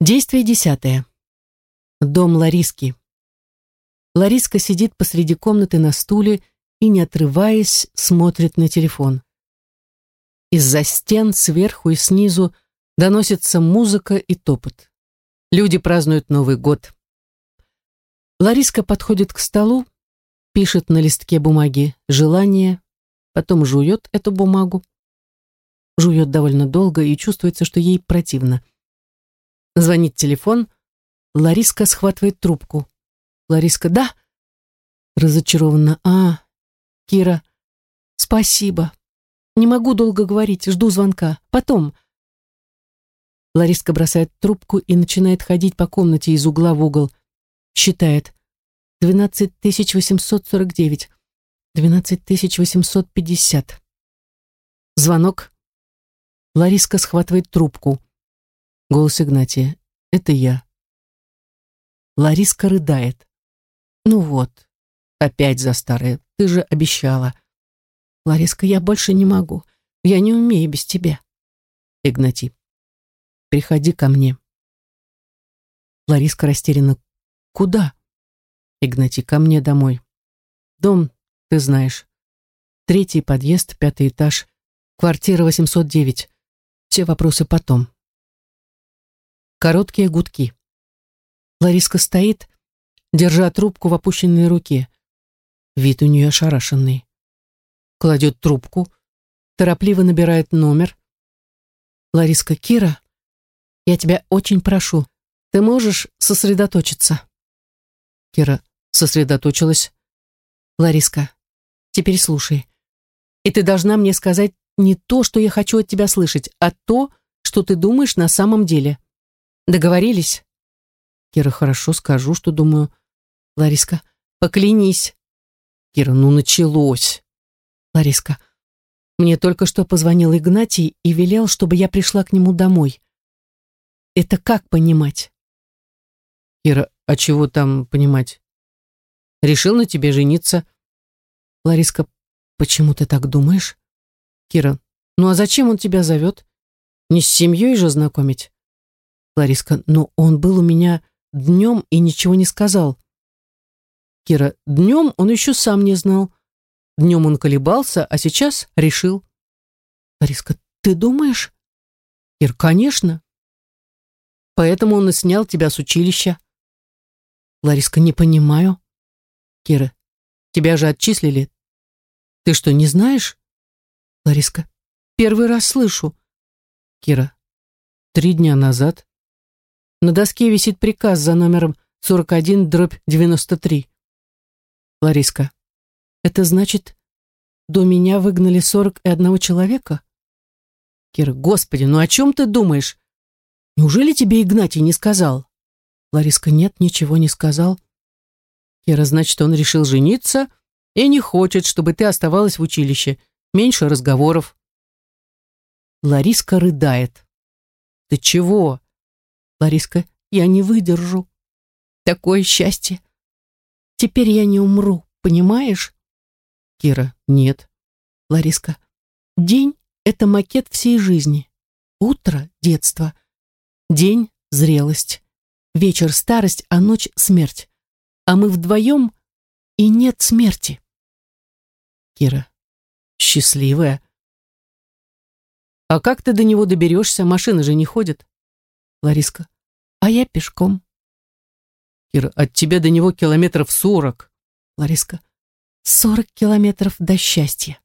Действие десятое. Дом Лариски. Лариска сидит посреди комнаты на стуле и, не отрываясь, смотрит на телефон. Из-за стен сверху и снизу доносится музыка и топот. Люди празднуют Новый год. Лариска подходит к столу, пишет на листке бумаги желание, потом жует эту бумагу. Жует довольно долго и чувствуется, что ей противно. Звонит телефон, Лариска схватывает трубку. Лариска, да? Разочарованно. А, Кира, спасибо. Не могу долго говорить, жду звонка. Потом. Лариска бросает трубку и начинает ходить по комнате из угла в угол. Считает. 12849. 12850. Звонок. Лариска схватывает трубку. Голос Игнатия. Это я. Лариска рыдает. Ну вот, опять за старое. Ты же обещала. Лариска, я больше не могу. Я не умею без тебя. Игнатий, приходи ко мне. Лариска растеряна. Куда? Игнатий, ко мне домой. Дом, ты знаешь. Третий подъезд, пятый этаж, квартира 809. Все вопросы потом. Короткие гудки. Лариска стоит, держа трубку в опущенной руке. Вид у нее ошарашенный кладет трубку, торопливо набирает номер. «Лариска, Кира, я тебя очень прошу, ты можешь сосредоточиться?» Кира сосредоточилась. «Лариска, теперь слушай. И ты должна мне сказать не то, что я хочу от тебя слышать, а то, что ты думаешь на самом деле. Договорились?» Кира, хорошо, скажу, что думаю. Лариска, поклянись. Кира, ну началось. Лариска, мне только что позвонил Игнатий и велел, чтобы я пришла к нему домой. Это как понимать? Ира, а чего там понимать? Решил на тебе жениться. Лариска, почему ты так думаешь? Кира, ну а зачем он тебя зовет? Не с семьей же знакомить? Лариска, ну он был у меня днем и ничего не сказал. Кира, днем он еще сам не знал. Днем он колебался, а сейчас решил. Лариска, ты думаешь? Ир, конечно. Поэтому он и снял тебя с училища. Лариска, не понимаю. Кира, тебя же отчислили. Ты что, не знаешь? Лариска, первый раз слышу. Кира, три дня назад. На доске висит приказ за номером 41 дробь 93. Лариска, это значит, до меня выгнали сорок и одного человека? Кира, господи, ну о чем ты думаешь? Неужели тебе Игнатий не сказал? Лариска, нет, ничего не сказал. Кира, значит, он решил жениться и не хочет, чтобы ты оставалась в училище. Меньше разговоров. Лариска рыдает. Ты чего? Лариска, я не выдержу. Такое счастье. Теперь я не умру, понимаешь? Кира, нет. Лариска, день — это макет всей жизни. Утро — детство. День — зрелость. Вечер — старость, а ночь — смерть. А мы вдвоем — и нет смерти. Кира, счастливая. А как ты до него доберешься? Машины же не ходят. Лариска, а я пешком. Кира, от тебя до него километров сорок. Лариска, Сорок километров до счастья.